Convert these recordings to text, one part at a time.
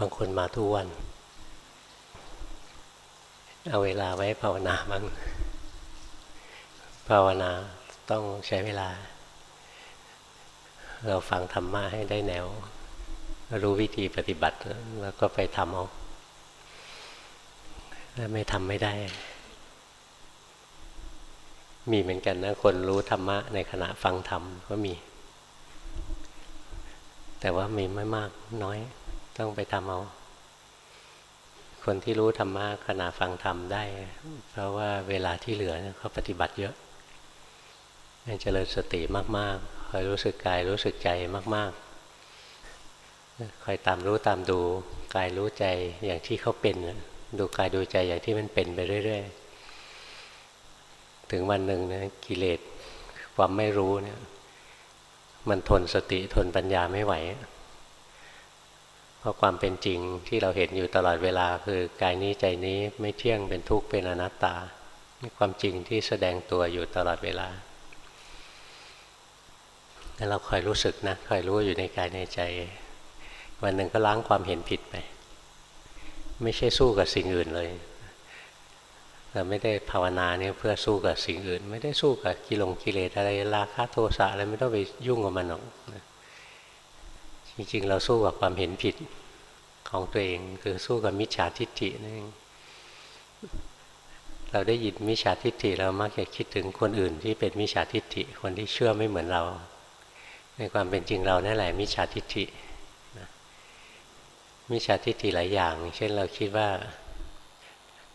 บางคนมาทุกวัน เอาเวลาไว้ภาวนาบ้างภาวนาต้องใช้เวลา เราฟังธรรมะให้ได้แนว รู้วิธีปฏิบัติ แล้วก็ไปทำเอาถ้าไม่ทำไม่ได้ มีเหมือนกันนะ คนรู้ธรรมะในขณะฟังธรรมก็มี แต่ว่ามีไม่มากน้อย ต้องไปทำเอาคนที่รู้ธรรมะขณะฟังธรรมได้ เพราะว่าเวลาที่เหลือเขาปฏิบัติเยอะเจริญสติมากๆคอยรู้สึกกายรู้สึกใจมากๆคอยตามรู้ตามดูกายรู้ใจอย่างที่เขาเป็น ดูกายดูใจอย่างที่มันเป็นไปเรื่อยๆ ถึงวันหนึ่งนะกิเลสความไม่รู้เนี่ย มันทนสติทนปัญญาไม่ไหว ราะความเป็นจริงที่เราเห็นอยู่ตลอดเวลาคือกายนี้ใจนี้ไม่เที่ยงเป็นทุกข์เป็นอนัตตาความจริงที่แสดงตัวอยู่ตลอดเวลาแล้วเราคอยรู้สึกนะคอยรู้อยู่ในกายในใจ วันหนึ่งก็ล้างความเห็นผิดไป ไม่ใช่สู้กับสิ่งอื่นเลยเราไม่ได้ภาวนาเนี่ยเพื่อสู้กับสิ่งอื่น ไม่ได้สู้กับกิลงกิเลสอะไรราคะโทสะอะไรไม่ต้องไปยุ่งกับมันหรอก จริงๆเราสู้กับความเห็นผิดของตัวเอง คือสู้กับมิจฉาทิฏฐินั่นเองเราได้ยินมิจฉาทิฏฐิเรามักจะคิดถึงคนอื่นที่เป็นมิจฉาทิฏฐิคนที่เชื่อไม่เหมือนเรา ในความเป็นจริงเรานั่นแหละมิจฉาทิฏฐิมิจฉาทิฏฐิหลายอย่าง เช่นเราคิดว่า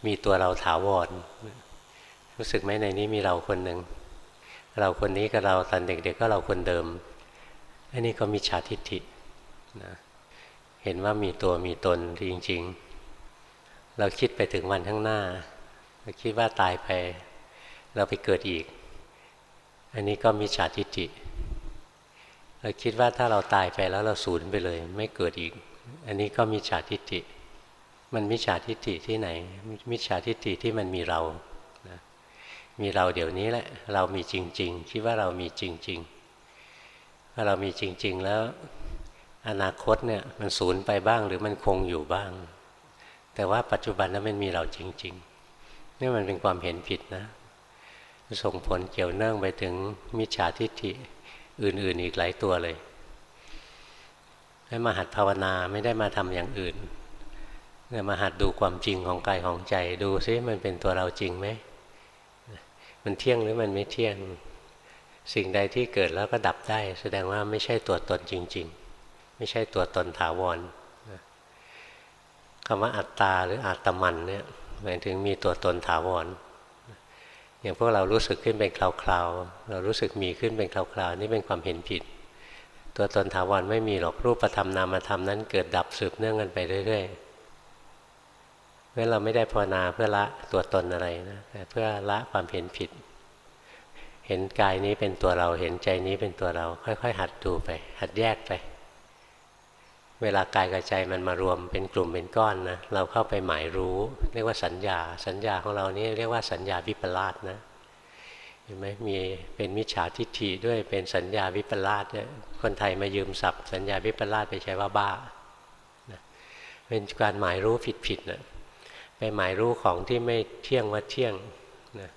มีตัวเราถาวร รู้สึกไหมในนี้มีเราคนหนึ่ง เราคนนี้กับเราตอนเด็กๆก็เราคนเดิม อันนี้ก็มิจฉาทิฏฐิ นะเห็นว่ามีตัวมีตนจริง ๆ เราคิดไปถึงวันข้างหน้า เราคิดว่าตายไป เราไปเกิดอีก อันนี้ก็มิจฉาทิฏฐิเราคิดว่าถ้าเราตายไปแล้วเราสูญไปเลย ไม่เกิดอีก อันนี้ก็มิจฉาทิฏฐิมันมิจฉาทิฏฐิที่ไหน มิจฉาทิฏฐิที่มันมีเรานะมีเราเดี๋ยวนี้แหละ เรามีจริง ๆ คิดว่าเรามีจริงๆถ้าเรามีจริง ๆ แล้ว อนาคตเนี่ยมันสูญไปบ้างหรือมันคงอยู่บ้าง แต่ว่าปัจจุบันนั้นมันมีเราจริงๆนี่มันเป็นความเห็นผิดนะส่งผลเกี่ยวเนื่องไปถึงมิจฉาทิฏฐิอื่นๆอีกหลายตัวเลย ให้มาหัดภาวนาไม่ได้มาทำอย่างอื่นเนี่ยมาหัดดูความจริงของกายของใจ ดูซิมันเป็นตัวเราจริงไหมมันเที่ยงหรือมันไม่เที่ยง สิ่งใดที่เกิดแล้วก็ดับได้ แสดงว่าไม่ใช่ตัวตนจริง ๆ ไม่ใช่ตัวตนถาวรคำว่าอัตตาหรืออัตมันเนี่ยหมายถึงมีตัวตนถาวรอย่างพวกเรารู้สึกขึ้นเป็นคราวๆ เรารู้สึกมีขึ้นเป็นคราวๆ นี่เป็นความเห็นผิด ตัวตนถาวรไม่มีหรอกรูปธรรมนามธรรมนั้นเกิดดับสืบเนื่องกันไปเรื่อยๆเพราะเราไม่ได้ภาวนาเพื่อละตัวตนอะไรนะแต่เพื่อละความเห็นผิด เห็นกายนี้เป็นตัวเราเห็นใจนี้เป็นตัวเรา ค่อย ๆ หัดดูไป หัดแยกไป เวลากายกับใจมันมารวมเป็นกลุ่มเป็นก้อนนะเราเข้าไปหมายรู้ เรียกว่าสัญญา สัญญาของเรานี่เรียกว่าสัญญาวิปลาสนะเห็นไหมมีเป็นมิจฉาทิฏฐิด้วยเป็นสัญญาวิปลาสเนี่ยคนไทยมายืมศัพท์ สัญญาวิปลาสไปใช้ว่าบ้าเป็นการหมายรู้ผิดๆนะไปหมายรู้ของที่ไม่เที่ยงว่าเที่ยงนะ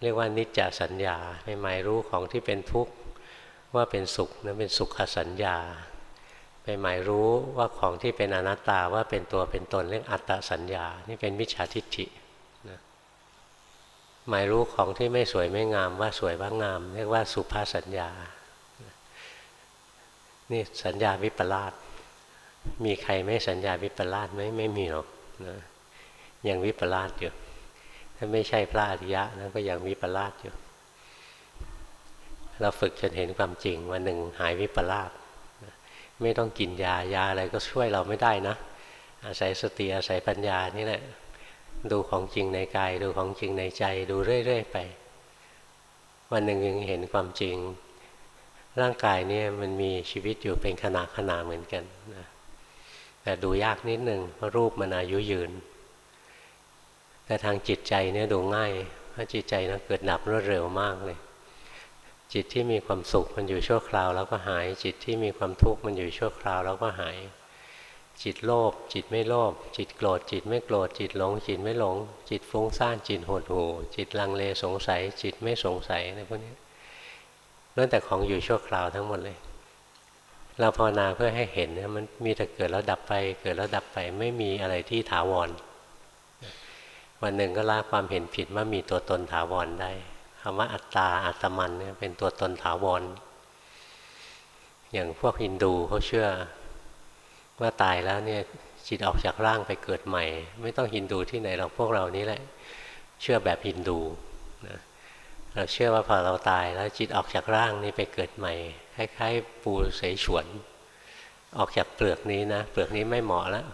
เรียกว่านิจจสัญญาไปหมายรู้ของที่เป็นทุกข์ว่าเป็นสุขนะเป็นสุขสัญญา ไปหมายรู้ว่าของที่เป็นอนัตตาว่าเป็นตัวเป็นตนเรื่องอัตตสัญญา นี่เป็นมิจฉาทิฏฐินะหมายรู้ของที่ไม่สวยไม่งามว่าสวยว่างาม เรียกว่าสุภาสัญญา นี่สัญญาวิปลาสมีใครไม่สัญญาวิปลาสไหมไม่มีหรอกนะยังวิปลาสอยู่ถ้าไม่ใช่พระอริยะนะก็ยังวิปลาสอยู่ เราฝึกจนเห็นความจริงวันหนึ่งหายวิปลาส ไม่ต้องกินยายาอะไรก็ช่วยเราไม่ได้นะ อาศัยสติอาศัยปัญญานี่แหละดูของจริงในกาย ดูของจริงในใจดูเรื่อย ๆ ไป วันหนึ่งยังเห็นความจริง ร่างกายเนี่ยมันมีชีวิตอยู่เป็นขณะขณะเหมือนกันนะแต่ดูยากนิดหนึ่งเพราะรูปมันอายุยืน แต่ทางจิตใจเนี่ยดูง่ายเพราะจิตใจนะเกิดดับรวดเร็วมากเลย จิตที่มีความสุขมันอยู่ชั่วคราวแล้วก็หาย จิตที่มีความทุกข์มันอยู่ชั่วคราวแล้วก็หาย จิตโลภจิตไม่โลภจิตโกรธจิตไม่โกรธจิตหลง จิตไม่หลง จิตฟุ้งซ่านจิตหดหู่จิตลังเลสงสัย จิตไม่สงสัยในพวกนี้ล้วนแต่ของอยู่ชั่วคราวทั้งหมดเลย เราภาวนาเพื่อให้เห็นนะมันมีแต่เกิดแล้วดับไป เกิดแล้วดับไปไม่มีอะไรที่ถาวร วันหนึ่งก็ละความเห็นผิดว่ามีตัวตนถาวรได้ คำว่าอัตตาอัตมันเนี่ยเป็นตัวตนถาวร อย่างพวกฮินดูเขาเชื่อว่าตายแล้วเนี่ยจิตออกจากร่างไปเกิดใหม่ ไม่ต้องฮินดูที่ไหนเราพวกเรานี้แหละ เชื่อแบบฮินดูนะเราเชื่อว่าพอเราตายแล้วจิตออกจากร่างนี้ไปเกิดใหม่คล้ายๆปูเสฉวน ออกจากเปลือกนี้นะเปลือกนี้ไม่เหมาะแล้ว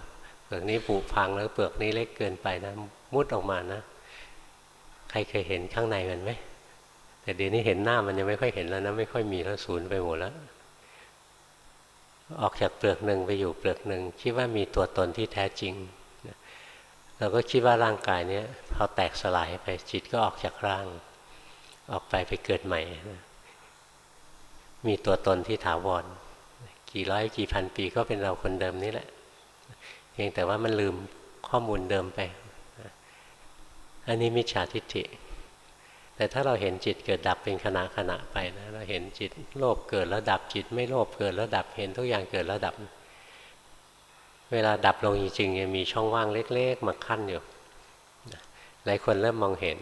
เปลือกนี้ผุพังแล้วเปลือกนี้เล็กเกินไปนะมุดออกมานะ ใครเคยเห็นข้างในมันไหม แต่เดี๋ยวนี้เห็นหน้ามันยังไม่ค่อยเห็นแล้วนะไม่ค่อยมีแล้วสูญไปหมดแล้ว ออกจากเปลือกหนึ่งไปอยู่เปลือกหนึ่งคิดว่ามีตัวตนที่แท้จริงเราก็คิดว่าร่างกายเนี้ยพอแตกสลายไปจิตก็ออกจากร่าง ออกไปไปเกิดใหม่ มีตัวตนที่ถาวรกี่ร้อยกี่พันปีก็เป็นเราคนเดิมนี่แหละเพียงแต่ว่ามันลืมข้อมูลเดิมไป อันนี้มิจฉาทิฏฐิ แต่ถ้าเราเห็นจิตเกิดดับเป็นขณะขณะไปนะเราเห็นจิตโลภเกิดแล้วดับจิต ไม่โลภเกิดแล้วดับเห็นทุกอย่างเกิดแล้วดับ เวลาดับลงจริงๆมีช่องว่างเล็ก ๆ มาขั้นอยู่หลายคนเริ่มมองเห็น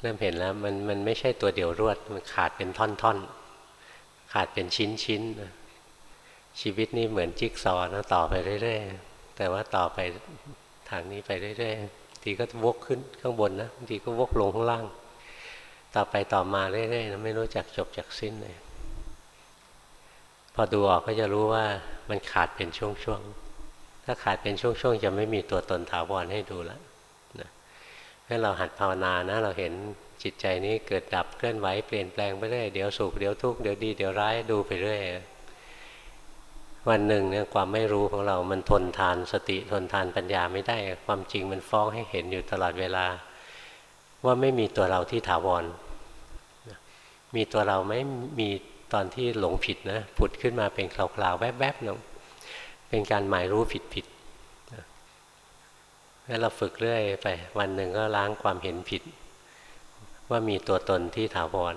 เริ่มเห็นแล้วมันมันไม่ใช่ตัวเดียวรวดมันขาดเป็นท่อนๆ ขาดเป็นชิ้นๆชีวิตนี่เหมือนจิ๊กซอนะต่อไปเรื่อยๆแต่ว่าต่อไปทางนี้ไปเรื่อยๆ ทีก็วกขึ้นข้างบนนะบางทีก็วกลงข้างล่าง ต่อไปต่อมาเรื่อยๆนะไม่รู้จักจบจากสิ้นเลย พอดูออกก็จะรู้ว่ามันขาดเป็นช่วงๆ ถ้าขาดเป็นช่วงๆ จะไม่มีตัวตนถาวรให้ดูแล้วนะให้เราหัดภาวนานะ เราเห็นจิตใจนี้เกิดดับเคลื่อนไหวเปลี่ยนแปลงไปเรื่อยเดี๋ยวสุขเดี๋ยวทุกข์เดี๋ยวดีเดี๋ยวร้ายดูไปเรื่อย วันหนึ่งเนี่ยความไม่รู้ของเรามันทนทานสติทนทานปัญญาไม่ได้ ความจริงมันฟ้องให้เห็นอยู่ตลอดเวลา ว่าไม่มีตัวเราที่ถาวร มีตัวเราไม่มีตอนที่หลงผิดนะผุดขึ้นมาเป็นคลาวๆ แวบๆเนาะเป็นการหมายรู้ผิดๆแล้วเราฝึกเรื่อยไป วันหนึ่งก็ล้างความเห็นผิด ว่ามีตัวตนที่ถาวร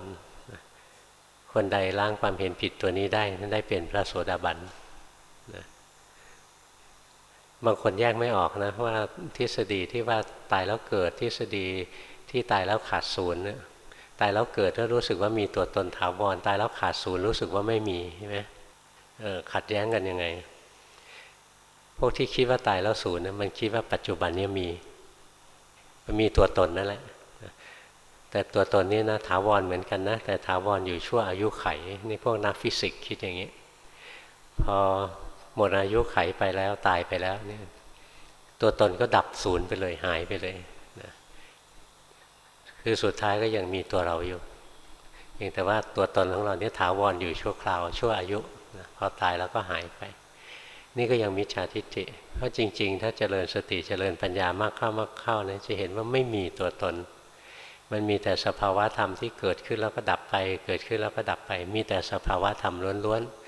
คนใดล้างความเห็นผิดตัวนี้ได้นั้นได้เป็นพระโสดาบัน นะบางคนแยกไม่ออกนะว่าทฤษฎีที่ว่าตายแล้วเกิดทฤษฎีที่ตายแล้วขาดศูนย์เนี่ยตายแล้วเกิดแล้วรู้สึกว่ามีตัวตนถาวรตายแล้วขาดศูนย์รู้สึกว่าไม่มีใช่ไหมขัดแย้งกันยังไง พวกที่คิดว่าตายแล้วศูนย์มันคิดว่าปัจจุบันนี้มีมันมีตัวตนนั่นแหละแต่ตัวตนนี้นะถาวรเหมือนกันนะ แต่ถาวรอยู่ชั่วอายุไข นี่พวกนักฟิสิกส์คิดอย่างนี้ พอ หมดอายุไขไปแล้วตายไปแล้วเนี่ยตัวตนก็ดับศูนย์ไปเลยหายไปเลยนะคือสุดท้ายก็ยังมีตัวเราอยู่เพียงแต่ว่าตัวตนของเราเนี่ยถาวรออยู่ชั่วคราวชั่วอายุนะพอตายแล้วก็หายไป นี่ก็ยังมิจฉาทิฏฐิเพราะจริง ๆ ถ้าเจริญสติเจริญปัญญามากเข้ามากเข้านี่จะเห็นว่าไม่มีตัวตน มันมีแต่สภาวะธรรมที่เกิดขึ้นแล้วก็ดับไป เกิดขึ้นแล้วก็ดับไป มีแต่สภาวะธรรมล้วนๆ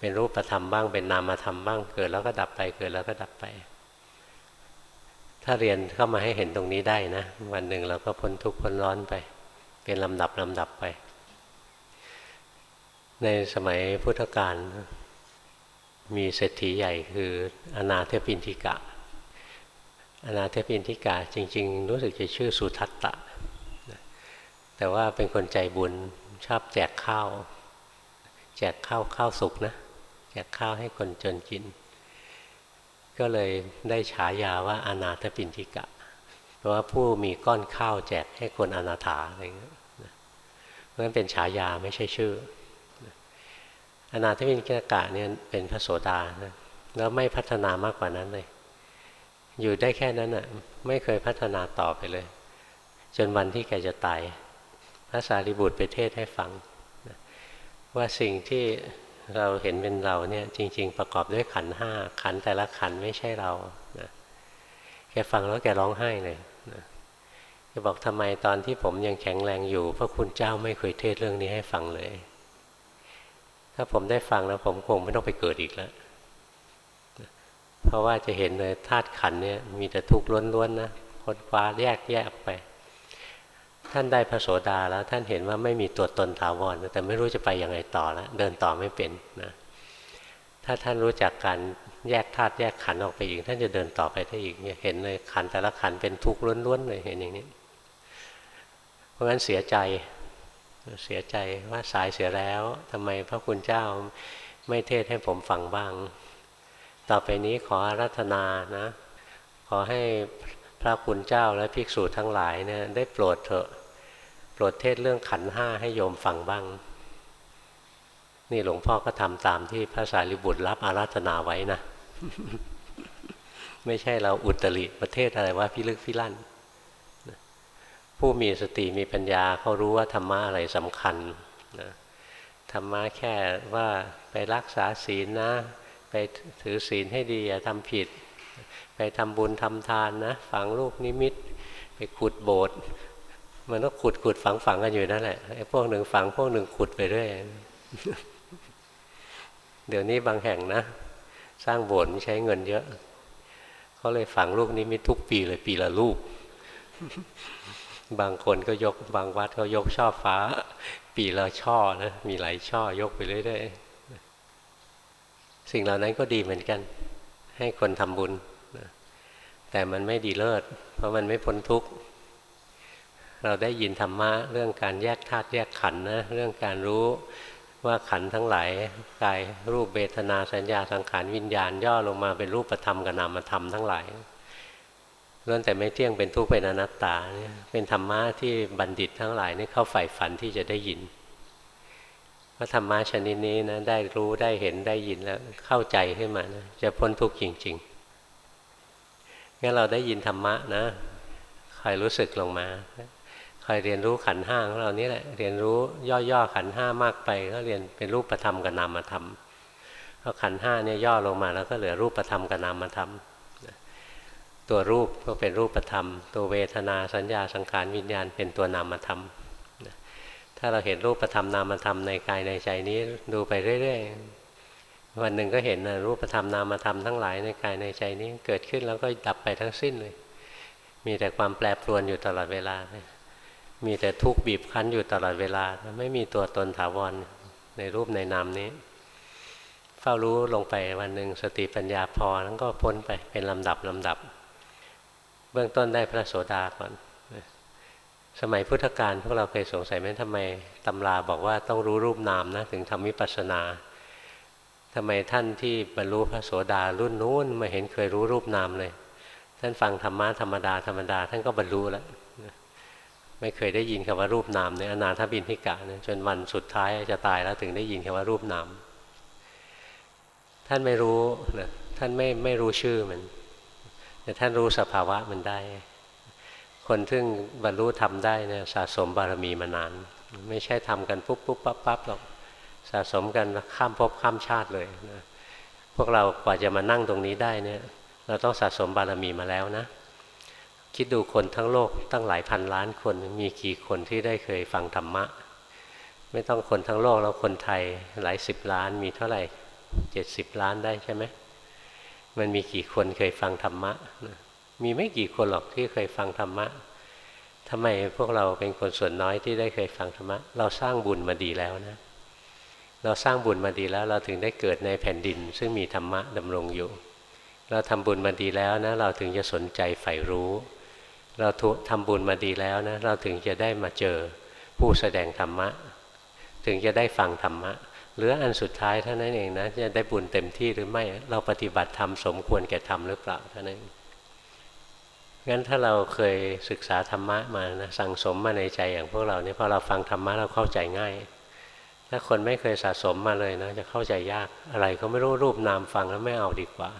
เป็นรูปธรรมบ้าง เป็นนามธรรมบ้าง เกิดแล้วก็ดับไปเกิดแล้วก็ดับไป ถ้าเรียนเข้ามาให้เห็นตรงนี้ได้นะ วันหนึ่งเราก็พ้นทุกข์พ้นร้อนไป เป็นลำดับลำดับไป ในสมัยพุทธกาลมีเศรษฐีใหญ่คืออนาเทปินทิกะอนาเทปินทิกะจริง ๆ รู้สึกจะชื่อสุทัตตะ แต่ว่าเป็นคนใจบุญชอบแจกข้าว แจกข้าวข้าวสุกนะ แจกข้าวให้คนจนกิน ก็เลยได้ฉายาว่าอนาถปินทิกะ เพราะว่าผู้มีก้อนข้าวแจกให้คนอนาถาอะไรเงี้ยเพราะฉะนั้นเป็นฉายาไม่ใช่ชื่ออนาถปินทิกะเนี่ยเป็นพระโสดานะแล้วไม่พัฒนามากกว่านั้นเลย อยู่ได้แค่นั้นอะไม่เคยพัฒนาต่อไปเลย จนวันที่แกจะตาย พระสารีบุตรไปเทศให้ฟัง ว่าสิ่งที่ เราเห็นเป็นเราเนี่ยจริง ๆ ประกอบด้วยขันห้าขันแต่ละขันไม่ใช่เรานะแกฟังแล้วแกร้องไห้เลยนะแกบอกทำไมตอนที่ผมยังแข็งแรงอยู่พระคุณเจ้าไม่เคยเทศเรื่องนี้ให้ฟังเลย ถ้าผมได้ฟังแล้วผมคงไม่ต้องไปเกิดอีกแล้วเพราะว่าจะเห็นเลยธาตุขันเนี่ยมีแต่ทุกข์ล้วนๆนะคนฟ้าแยกแยกไป ท่านได้พระโสดาแล้วท่านเห็นว่าไม่มีตัวตนถาวรแต่ไม่รู้จะไปยังไงต่อแล้วเดินต่อไม่เป็นนะถ้าท่านรู้จักการแยกธาตุแยกขันออกไปอีก ท่านจะเดินต่อไปได้อีกเห็นเลยขันแต่ละขันเป็นทุกข์ล้วนๆเลยเห็นอย่างนี้ เพราะงั้นเสียใจเสียใจว่าสายเสียแล้วทำไมพระคุณเจ้าไม่เทศให้ผมฟังบ้าง ต่อไปนี้ขอรัธนานะ ขอให้พระคุณเจ้าและภิกษุทั้งหลายเนี่ยได้โปรดเถอะ รดเทศเรื่องขันห้าให้โยมฟังบ้าง นี่หลวงพ่อก็ทำตามที่พระสารีบุตรรับอาราธนาไว้นะ ไม่ใช่เราอุตริประเทศอะไรว่าพิลึกพิลั่น ผู้มีสติมีปัญญาเขารู้ว่าธรรมะอะไรสำคัญนะธรรมะแค่ว่าไปรักษาศีลนะ ไปถือศีลให้ดีอย่าทำผิด ไปทำบุญทำทานนะฝังลูกนิมิต ไปขุดโบสถ์ มันก็ขุดขุดฝังฝังกันอยู่นั่นแหละไอ้พวกหนึ่งฝังพวกหนึ่งขุดไปเรื่อยเดี๋ยวนี้บางแห่งนะ สร้างโบสถ์ใช้เงินเยอะเขาเลยฝังลูกนิมิทุกปีเลยปีละลูก บางคนก็ยกบางวัดก็ยกช่อฟ้า ปีละช่อนะมีหลายช่อยกไปเรื่อยๆสิ่งเหล่านั้นก็ดีเหมือนกัน ให้คนทำบุญแต่มันไม่ดีเลิศเพราะมันไม่พ้นทุกข์ เราได้ยินธรรมะเรื่องการแยกธาตุแยกขันธ์นะเรื่องการรู้ว่าขันธ์ทั้งหลายกายรูปเบทนาสัญญาสังขารวิญญาณย่อลงมาเป็นรูปธรรมกับนามธรรมทั้งหลายล้วนแต่ไม่เที่ยงเป็นทุกข์เป็นอนัตตาเนี่ยเป็นธรรมะที่บัณฑิตทั้งหลายนี่เข้าใฝ่ฝันที่จะได้ยินว่าธรรมะชนิดนี้นะได้รู้ได้เห็นได้ยินแล้วเข้าใจขึ้นมานะจะพ้นทุกข์จริงๆงั้นเราได้ยินธรรมะนะคอยรู้สึกลงมา อยเรียนรู้ขันห้าของเรานี่แหละ เรียนรู้ย่อๆขันห้ามากไป ก็เรียนเป็นรูปธรรมกับนามธรรมพอขันห้าเนี่ยย่อลงมาแล้วก็เหลือรูปธรรมกับนามธรรมตัวรูปก็เป็นรูปธรรม ตัวเวทนาสัญญาสังขารวิญญาณเป็นตัวนามธรรมถ้าเราเห็นรูปธรรมนามธรรมในกายในใจนี้ดูไปเรื่อยๆวันหนึ่งก็เห็นรูปธรรมนามธรรมทั้งหลายในกายในใจนี้เกิดขึ้นแล้วก็ดับไปทั้งสิ้นเลย มีแต่ความแปรปรวนอยู่ตลอดเวลา มีแต่ทุกข์บีบคั้นอยู่ตลอดเวลา ไม่มีตัวตนถาวรในรูปในนามนี้ เฝ้ารู้ลงไปวันหนึ่งสติปัญญาพอแล้วก็พ้นไปเป็นลำดับลำดับ เบื้องต้นได้พระโสดาก่อน สมัยพุทธกาลพวกเราเคยสงสัยไหมทำไมตำราบอกว่าต้องรู้รูปนามนะถึงทำวิปัสสนาทำไมท่านที่บรรลุพระโสดารุ่นนู้นไม่เห็นเคยรู้รูปนามเลย ท่านฟังธรรมะธรรมดาธรรมดา ท่านก็บรรลุแล้ว ไม่เคยได้ยินคำว่ารูปนามในอนาถบินทิกะนะจนวันสุดท้ายจะตายแล้วถึงได้ยินคำว่ารูปนาม ท่านไม่รู้นะท่านไม่ไม่รู้ชื่อมันแต่ท่านรู้สภาวะมันได้ คนซึ่งบรรลุทำได้นี่ยสะสมบารมีมานาน ไม่ใช่ทำกันปุ๊บปุ๊บปั๊บปั๊บหรอกสะสมกันข้ามภพข้ามชาติเลยนะพวกเรากว่าจะมานั่งตรงนี้ได้เนี่ย เราต้องสะสมบารมีมาแล้วนะ คิดดูคนทั้งโลกตั้งหลายพันล้านคนมีกี่คนที่ได้เคยฟังธรรมะ ไม่ต้องคนทั้งโลกแล้วคนไทยหลายสิบล้านมีเท่าไหร่เจ็ดสิบล้านได้ใช่ไหมมันมีกี่คนเคยฟังธรรมะ มีไม่กี่คนหรอกที่เคยฟังธรรมะทำไมพวกเราเป็นคนส่วนน้อยที่ได้เคยฟังธรรมะ เราสร้างบุญมาดีแล้วนะ เราสร้างบุญมาดีแล้ว เราถึงได้เกิดในแผ่นดิน ซึ่งมีธรรมะดำรงอยู่ เราทำบุญมาดีแล้วนะ เราถึงจะสนใจใฝ่รู้ เราทำบุญมาดีแล้วนะเราถึงจะได้มาเจอผู้แสดงธรรมะ ถึงจะได้ฟังธรรมะหรืออันสุดท้ายเท่านั้นเองนะจะได้บุญเต็มที่หรือไม่เราปฏิบัติธรรมสมควรแก่ธรรมหรือเปล่าเท่านั้นงั้นถ้าเราเคยศึกษาธรรมะมานะสั่งสมมาในใจอย่างพวกเราเนี่ยพอเราฟังธรรมะเราเข้าใจง่าย ถ้าคนไม่เคยสะสมมาเลยนะจะเข้าใจยากอะไรเขาไม่รู้รูปนามฟังแล้วไม่เอาดีกว่า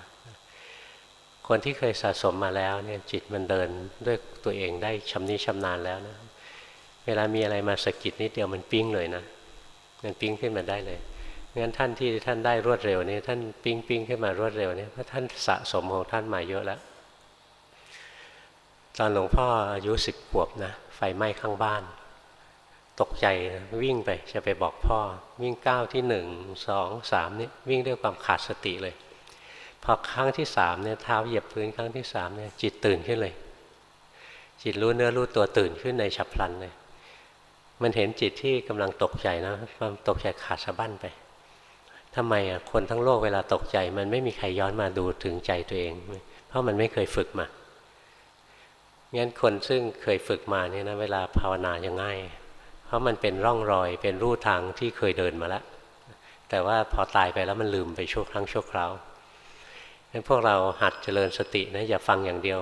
คนที่เคยสะสมมาแล้วเนี่ยจิตมันเดินด้วยตัวเองได้ชำนิชำนาญแล้วนะ เวลามีอะไรมาสะกิดนิดเดียวมันปิ้งเลยนะ มันปิ้งขึ้นมาได้เลยงั้นท่านที่ท่านได้รวดเร็วนี่ท่านปิ้งปิ้งขึ้นมารวดเร็วนี่เพราะท่านสะสมของท่านมาเยอะแล้วตอนหลวงพ่ออายุสิบขวบนะไฟไหม้ข้างบ้าน ตกใจวิ่งไปจะไปบอกพ่อ วิ่งก้าวที่หนึ่งสองสามนี่วิ่งด้วยความขาดสติเลย พอครั้งที่สามเนี่ยเท้าเหยียบพื้นครั้งที่สามเนี่ยจิตตื่นขึ้นเลย จิตรู้เนื้อรู้ตัวตื่นขึ้นในฉับพลันเลย มันเห็นจิตที่กำลังตกใจนะความตกใจขาดสะบั้นไปทำไมอะคนทั้งโลกเวลาตกใจ มันไม่มีใครย้อนมาดูถึงใจตัวเอง เพราะมันไม่เคยฝึกมางั้นคนซึ่งเคยฝึกมาเนี่ยนะเวลาภาวนาจะง่าย เพราะมันเป็นร่องรอยเป็นรูทางที่เคยเดินมาแล้วแต่ว่าพอตายไปแล้วมันลืมไปชั่วครั้งชั่วคราว งั้นพวกเราหัดเจริญสตินะอย่าฟังอย่างเดียว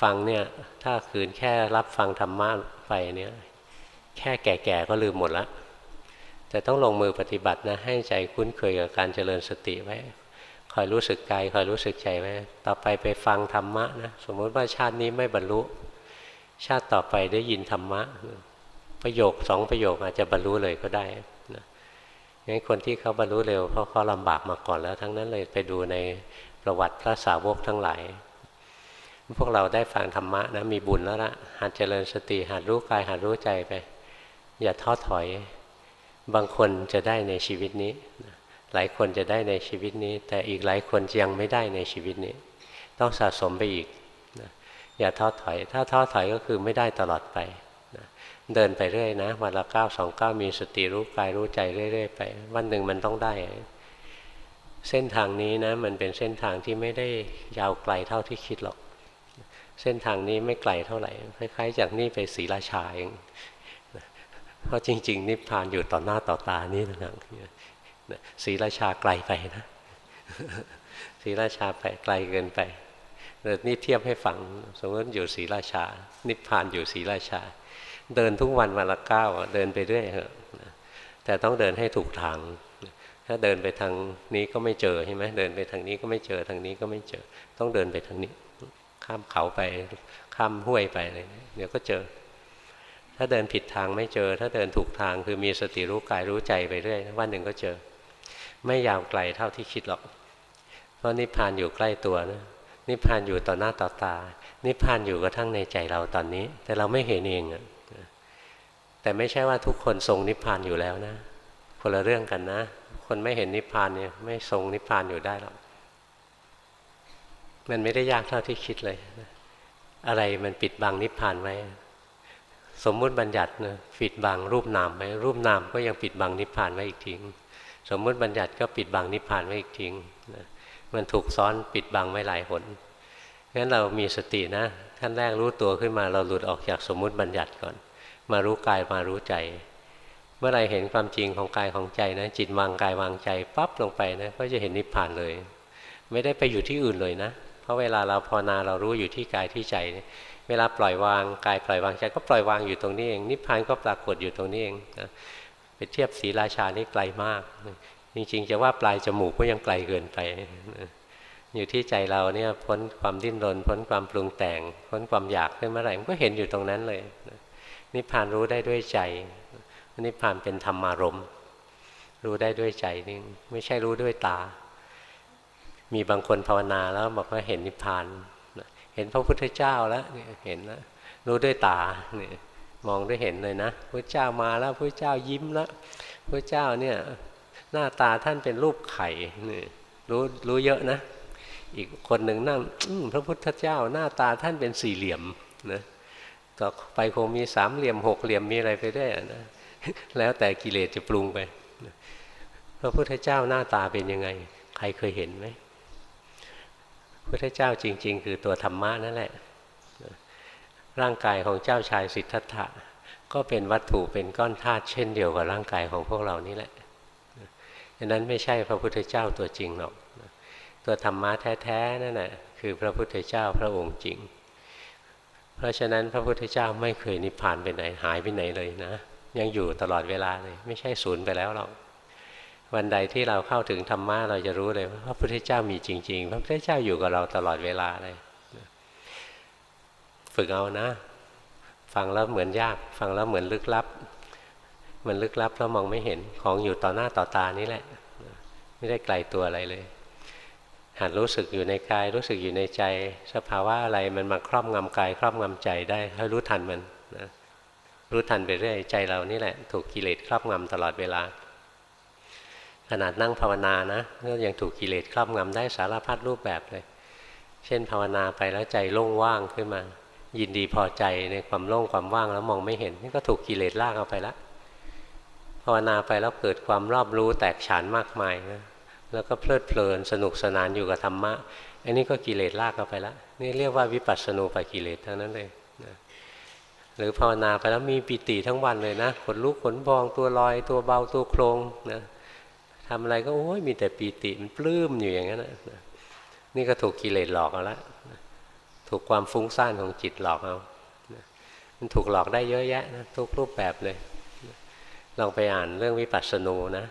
ฟังเนี่ยถ้าคืนแค่รับฟังธรรมะไปเนี่ยแค่แก่ๆก็ลืมหมดล้วแต่ต้องลงมือปฏิบัตินะให้ใจคุ้นเคยกับการเจริญสติไว้คอยรู้สึกกายคอยรู้สึกใจไว้ต่อไปไปฟังธรรมะนะสมมติว่าชาตินี้ไม่บรรลุ ชาติต่อไปได้ยินธรรมะ ประโยคสองประโยคอาจจะบรรลุเลยก็ได้นะงั้นคนที่เขาบรรลุเร็วเพราะเขาลำบากมาก่อนแล้ว ทั้งนั้นเลยไปดูใน ประวัติพระสาวกทั้งหลาย พวกเราได้ฟังธรรมะนะมีบุญแล้วละหัดเจริญสติหัดรู้กายหัดรู้ใจไป อย่าท้อถอย บางคนจะได้ในชีวิตนี้ หลายคนจะได้ในชีวิตนี้ แต่อีกหลายคนยังไม่ได้ในชีวิตนี้ ต้องสะสมไปอีกนะอย่าท้อถอย ถ้าท้อถอยก็คือไม่ได้ตลอดไปนะเดินไปเรื่อยนะวันละเก้าสองเก้ามีสติรู้กายรู้ใจเรื่อยๆไป วันหนึ่งมันต้องได้ เส้นทางนี้นะมันเป็นเส้นทางที่ไม่ได้ยาวไกลเท่าที่คิดหรอก เส้นทางนี้ไม่ไกลเท่าไหร่คล้ายๆ จากนี่ไปศรีราชาเองเพราะจริง ๆ นิพพานอยู่ต่อหน้าต่อตานี่นะศรีราชาไกลไปนะศรีราชาไปไกลเกินไปนี่เทียบให้ฟังสมมติอยู่ศรีราชา นิพพานอยู่ศรีราชา เดินทุกวันวันละเก้าเดินไปเรื่อยเถอะแต่ต้องเดินให้ถูกทาง ถ้าเดินไปทางนี้ก็ไม่เจอใช่ไหมเดินไปทางนี้ก็ไม่เจอทางนี้ก็ไม่เจอ ต้องเดินไปทางนี้ ข้ามเขาไปข้ามห้วยไปอะไรเดี๋ยวก็เจอ ถ้าเดินผิดทางไม่เจอ ถ้าเดินถูกทางคือมีสติรู้กายรู้ใจไปเรื่อยวันหนึ่งก็เจอ ไม่ยาวไกลเท่าที่คิดหรอก เพราะนิพพานอยู่ใกล้ตัวนะนิพพานอยู่ต่อหน้าต่อตา นิพพานอยู่กระทั่งในใจเราตอนนี้ แต่เราไม่เห็นเองอะแต่ไม่ใช่ว่าทุกคนทรงนิพพานอยู่แล้วนะ คนละเรื่องกันนะ คนไม่เห็นนิพพานเนี่ยไม่ทรงนิพพานอยู่ได้หรอกมันไม่ได้ยากเท่าที่คิดเลย อะไรมันปิดบังนิพพานไว้ สมมุติบัญญัตินะปิดบังรูปนามไว้รูปนามก็ยังปิดบังนิพพานไว้อีกทิ้งสมมุติบัญญัติก็ปิดบังนิพพานไว้อีกทิ้งมันถูกซ้อนปิดบังไว้หลายหนงั้นเรามีสตินะขั้นแรกรู้ตัวขึ้นมาเราหลุดออกจากสมมุติบัญญัติก่อน มารู้กายมารู้ใจ เมื่อไรเห็นความจริงของกายของใจนะ จิตวางกายวางใจปั๊บลงไปนะก็จะเห็นนิพพานเลย ไม่ได้ไปอยู่ที่อื่นเลยนะ เพราะเวลาเราภาวนาเรารู้อยู่ที่กายที่ใจ เวลาปล่อยวางกายปล่อยวางใจก็ปล่อยวางอยู่ตรงนี้เองนิพพานก็ปรากฏอยู่ตรงนี้เองนะไปเทียบศีราชานี่ไกลมาก จริงๆ จะว่าปลายจมูกก็ยังไกลเกินไป อยู่ที่ใจเราเนี่ยพ้นความดิ้นรนพ้นความปรุงแต่งพ้นความอยากขึ้นเมื่อไหร่มันก็เห็นอยู่ตรงนั้นเลยนิพพานรู้ได้ด้วยใจ นิพพานเป็นธรรมารมรู้ได้ด้วยใจนี่ไม่ใช่รู้ด้วยตา มีบางคนภาวนาแล้วบอกว่าเห็นนิพพานเห็นพระพุทธเจ้าแล้วเนี่ยเห็นแล้วรู้ด้วยตาเนี่ยมองด้วยเห็นเลยนะพระเจ้ามาแล้วพระเจ้ายิ้มแล้วพระเจ้าเนี่ยหน้าตาท่านเป็นรูปไข่นี่รู้รู้เยอะนะ อีกคนหนึ่งนั่งพระพุทธเจ้าหน้าตาท่านเป็นสี่เหลี่ยมนะต่อไปคงมีสามเหลี่ยมหกเหลี่ยมมีอะไรไปได้นะ แล้วแต่กิเลสจะปรุงไปพระพุทธเจ้าหน้าตาเป็นยังไง ใครเคยเห็นไหมพุทธเจ้าจริง ๆ คือตัวธรรมะนั่นแหละ ร่างกายของเจ้าชายสิทธัตถะก็เป็นวัตถุเป็นก้อนธาตุเช่นเดียวกับร่างกายของพวกเรานี่แหละดังนั้นไม่ใช่พระพุทธเจ้าตัวจริงหรอก ตัวธรรมะแท้ๆนั่นแหละคือพระพุทธเจ้าพระองค์จริง เพราะฉะนั้นพระพุทธเจ้าไม่เคยนิพพานไปไหนหายไปไหนเลยนะ ยังอยู่ตลอดเวลาเลยไม่ใช่สูญไปแล้วหรอกวันใดที่เราเข้าถึงธรรมะเราจะรู้เลยว่าพระพุทธเจ้ามีจริง ๆ พระพุทธเจ้าอยู่กับเราตลอดเวลาเลย ฝึกเอานะ ฟังแล้วเหมือนยาก ฟังแล้วเหมือนลึกลับ มันลึกลับแล้วมองไม่เห็นของอยู่ต่อหน้าต่อตานี่แหละ ไม่ได้ไกลตัวอะไรเลยหัดรู้สึกอยู่ในกายรู้สึกอยู่ในใจ สภาวะอะไรมันมาครอบงำกาย ครอบงำใจได้ให้รู้ทันมันนะ รู้ทันไปเรื่อยใจเรานี่แหละ ถูกกิเลสครอบงำตลอดเวลา ขนาดนั่งภาวนานะก็ยังถูกกิเลสครอบงำได้สารพัดรูปแบบเลย เช่นภาวนาไปแล้วใจโล่งว่างขึ้นมา ยินดีพอใจในความโล่งความว่างแล้วมองไม่เห็นนี่ก็ถูกกิเลสลากเอาไปละภาวนาไปแล้วเกิดความรอบรู้แตกฉานมากมายนะแล้วก็เพลิดเพลินสนุกสนานอยู่กับธรรมะอันนี้ก็กิเลสลากเอาไปละนี่เรียกว่าวิปัสสนูปกิเลสเท่านั้นเลย หรือภาวนาไปแล้วมีปิติทั้งวันเลยนะขนลุกขนพองตัวลอย ตัวเบาตัวโครงนะทำอะไรก็โอ้ยมีแต่ปีติมันปลื้มอยู่อย่างนั้นนะนี่ก็ถูกกิเลสหลอกเอาละถูกความฟุ้งซ่านของจิตหลอกเอามันถูกหลอกได้เยอะแยะนะทุกรูปแบบเลยลองไปอ่านเรื่องวิปัสสนูนะ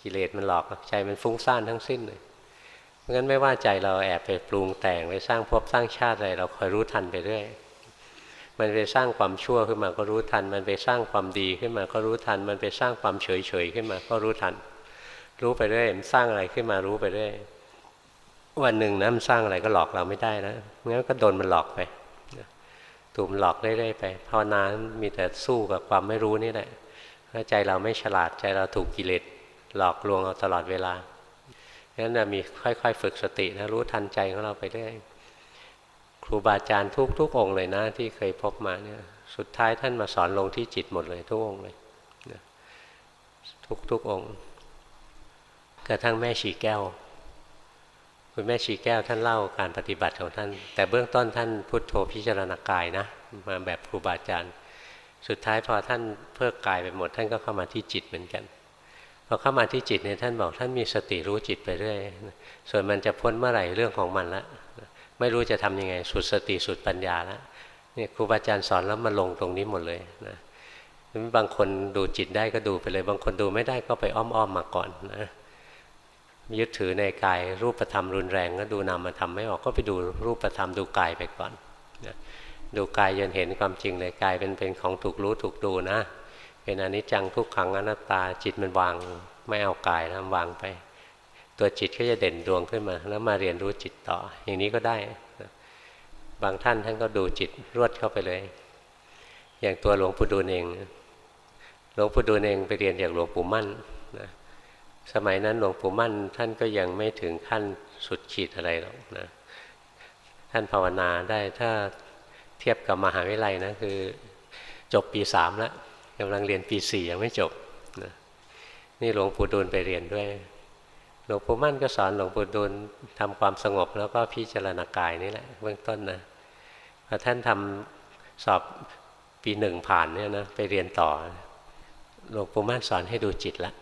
กิเลสมันหลอกใจมันฟุ้งซ่านทั้งสิ้นเลยเพราะงั้นไม่ว่าใจเราแอบไปปรุงแต่งไปสร้างภพสร้างชาติอะไรเราคอยรู้ทันไปเรื่อย มันไปสร้างความชั่วขึ้นมาก็รู้ทัน มันไปสร้างความดีขึ้นมาก็รู้ทัน มันไปสร้างความเฉยเฉยขึ้นมาก็รู้ทัน รู้ไปเรื่อยมันสร้างอะไรขึ้นมารู้ไปเรื่อยวันหนึ่งนะมันสร้างอะไรก็หลอกเราไม่ได้นะงั้นก็โดนมันหลอกไปถูกมันหลอกเรื่อยๆไปภาวนามีแต่สู้กับความไม่รู้นี่แหละถ้าใจเราไม่ฉลาดใจเราถูกกิเลสหลอกลวงเอาตลอดเวลางั้นมีค่อยๆ ฝึกสตินะรู้ทันใจของเราไปเรื่อย รูบาอาจารย์ทุกทุกองเลยนะ ที่เคยพบมาเนี่ยสุดท้ายท่านมาสอนลงที่จิตหมดเลยทุกองเลยทุกทุกองกระทั่งแม่ชีแก้ว คุณแม่ชีแก้วท่านเล่าการปฏิบัติของท่าน แต่เบื้องต้นท่านพุทโธพิจารณากายนะมาแบบครูบาอาจารย์ สุดท้ายพอท่านเพิกกายไปหมด ท่านก็เข้ามาที่จิตเหมือนกันพอเข้ามาที่จิตเนี่ยท่านบอกท่านมีสติรู้จิตไปเรื่อยส่วนมันจะพ้นเมื่อไหร่เรื่องของมันละ ไม่รู้จะทํำยังไง สุดสติสุดปัญญาแล้วเนี่ยครูบาอาจารย์สอนแล้วมาลงตรงนี้หมดเลยนะบางคนดูจิตได้ก็ดูไปเลย บางคนดูไม่ได้ก็ไปอ้อมๆมาก่อนนะยึดถือในกายรูปธรรมรุนแรงก็ดูนามธรรมไม่ออกก็ไปดูรูปธรรมดูกายไปก่อนนะดูกายจนเห็นความจริงเลยกายเป็นเป็นของถูกรู้ถูกดูนะ เป็นอนิจจังทุกขังอนัตตาจิตมันวางไม่เอากายแล้ววางไป ตัวจิตก็จะเด่นดวงขึ้นมา แล้วมาเรียนรู้จิตต่อ อย่างนี้ก็ได้บางท่านท่านก็ดูจิตรวดเข้าไปเลย อย่างตัวหลวงปู่ดูลเองหลวงปู่ดูลเองไปเรียนจากหลวงปู่มั่นนะสมัยนั้นหลวงปู่มั่นท่านก็ยังไม่ถึงขั้นสุดขีดอะไรหรอกนะท่านภาวนาได้ถ้าเทียบกับมหาวิทยาลัยนะคือจบปีสามแล้วกำลังเรียนปีสี่ยังไม่จบนะนี่หลวงปู่ดูลไปเรียนด้วย ลวงปู่มั่นก็สอนหลวงปู่ดูลทำความสงบแล้วก็พิจารณากายนี่แหละเบื้องต้นนะพอท่านทำสอบปีหนึ่งผ่านเนี่ยนะไปเรียนต่อหลวงปู่มั่นสอนให้ดูจิตละ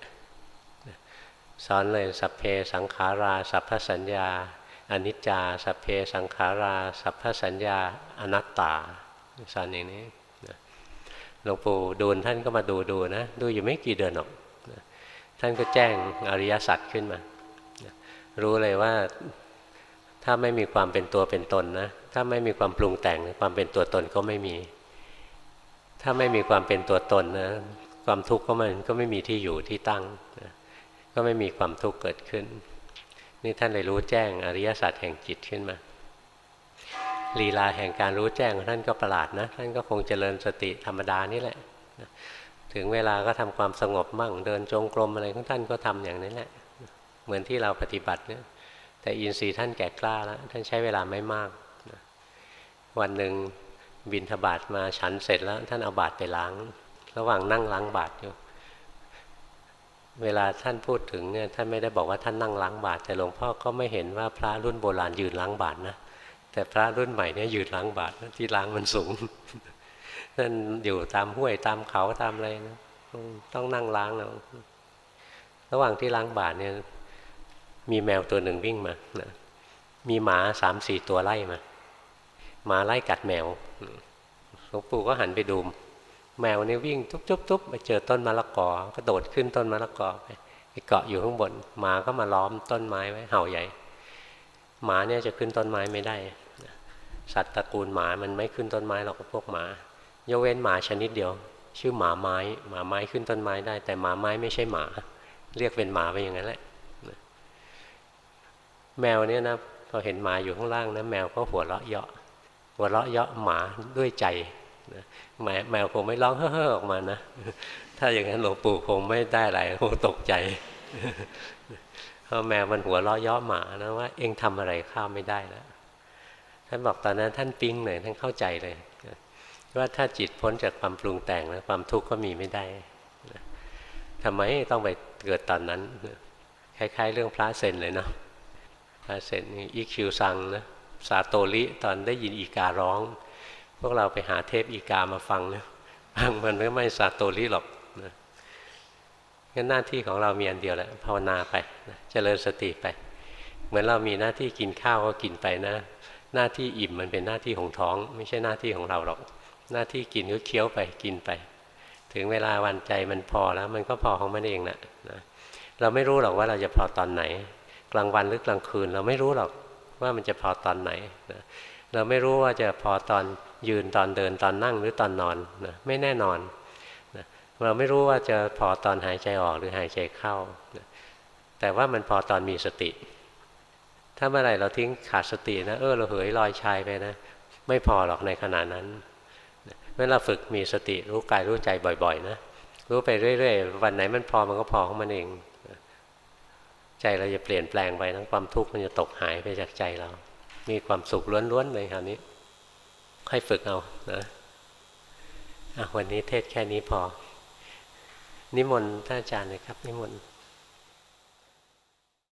สอนเลยสัพเพสังขาราสัพพสัญญาอนิจจา สัพเพสังขารา สัพพสัญญาอนัตตาสอนอย่างนี้หลวงปู่ดูลท่านก็มาดูดูนะ ดูอยู่ไม่กี่เดือนหรอกท่านก็แจ้งอริยสัจขึ้นมา รู้เลยว่าถ้าไม่มีความเป็นตัวเป็นตนนะ ถ้าไม่มีความปรุงแต่งความเป็นตัวตนก็ไม่มี ถ้าไม่มีความเป็นตัวตนนะ ความทุกข์ก็มันก็ไม่มีที่อยู่ที่ตั้งนะก็ไม่มีความทุกข์เกิดขึ้น นี่ท่านเลยรู้แจ้งอริยสัจแห่งจิตขึ้นมาลีลาแห่งการรู้แจ้งของท่านก็ประหลาดนะ ท่านก็คงเจริญสติธรรมดานี่แหละ ถึงเวลาก็ทำความสงบมั่งเดินจงกรมอะไรของท่านก็ทำอย่างนี้แหละ เหมือนที่เราปฏิบัติเนี่ยแต่อินทรีย์ท่านแก่กล้าแล้วท่านใช้เวลาไม่มากวันหนึ่งบินทบาทมาฉันเสร็จแล้ว ท่านเอาบาตไปล้าง ระหว่างนั่งล้างบาตอยู่ เวลาท่านพูดถึงเนี่ยท่านไม่ได้บอกว่าท่านนั่งล้างบาตแต่หลวงพ่อก็ไม่เห็นว่าพระรุ่นโบราณยืนล้างบาตนะแต่พระรุ่นใหม่เนี่ยยืนล้างบาตที่ล้างมันสูงนั่นอยู่ตามห้วยตามเขาตามอะไรนะต้องนั่งล้างนะระหว่างที่ล้างบาตเนี่ย มีแมวตัวหนึ่งวิ่งมานะมีหมาสามสี่ตัวไล่มา หมาไล่กัดแมวหลวงปู่ก็หันไปดูแมวนี่วิ่งทุบๆๆไปเจอต้นมะละกอก็โดดขึ้นต้นมะละกอไปไปเกาะอยู่ข้างบนหมาก็มาล้อมต้นไม้ไว้เห่าใหญ่ หมาเนี่ยจะขึ้นต้นไม้ไม่ได้ สัตว์ตระกูลหมามันไม่ขึ้นต้นไม้หรอกพวกหมายกเว้นหมาชนิดเดียว ชื่อหมาไม้ หมาไม้ขึ้นต้นไม้ได้ แต่หมาไม้ไม่ใช่หมา เรียกเป็นหมาไปอย่างนั้นแหละ แมวเนี่ยนะพอเห็นหมาอยู่ข้างล่างนะแมวก็หัวเราะเยาะหัวเราะเยาะหมาด้วยใจแมวแมวคงไม่ร้องเฮ้อออกมานะถ้าอย่างนั้นหลวงปู่คงไม่ได้อะไรคงตกใจเพราะแมวมันหัวเราะเย่อหมานะว่า เองทำอะไรข้าไม่ได้แล้วท่านบอกตอนนั้นท่านปิ๊งเลยท่านเข้าใจเลยว่าถ้าจิตพ้นจากความปรุงแต่งแล้วความทุกข์ก็มีไม่ได้ทำไมต้องไปเกิดตอนนั้นคล้ายๆ เรื่องพระเซนเลยเนาะ พระเซนอีคิวซังนะสาโตริตอนได้ยินอีการ้อง พวกเราไปหาเทปอีกามาฟังนะฟังมันก็ไม่สาโตริหรอกนะงั้นหน้าที่ของเรามีอันเดียวแหละภาวนาไปนะเจริญสติไป เหมือนเรามีหน้าที่กินข้าวก็กินไปนะ หน้าที่อิ่มมันเป็นหน้าที่ของท้อง ไม่ใช่หน้าที่ของเราหรอก หน้าที่กินก็เคี้ยวไปกินไป ถึงเวลาวันใจมันพอแล้ว มันก็พอของมันเองนะนะเราไม่รู้หรอกว่าเราจะพอตอนไหน กลางวันหรือกลางคืน เราไม่รู้หรอกว่ามันจะพอตอนไหนนะเราไม่รู้ว่าจะพอตอนยืนตอนเดินตอนนั่งหรือตอนนอนนะไม่แน่นอนนะเราไม่รู้ว่าจะพอตอนหายใจออกหรือหายใจเข้านะแต่ว่ามันพอตอนมีสติ ถ้าเมื่อไหร่เราทิ้งขาดสตินะเออเราเหยลอยชายไปนะ ไม่พอหรอกในขณะนั้นเมื่อเราฝึกมีสติรู้กายรู้ใจบ่อย ๆ นะรู้ไปเรื่อย ๆ วันไหนมันพอมันก็พอของมันเอง ใจเราจะเปลี่ยนแปลงไปทั้งความทุกข์มันจะตกหายไปจากใจเรา มีความสุขล้วนๆเลยคราวนี้ ค่อยฝึกเอานะะวันนี้เทศแค่นี้พอ นิมนต์ท่านอาจารย์เลยครับ นิมนต์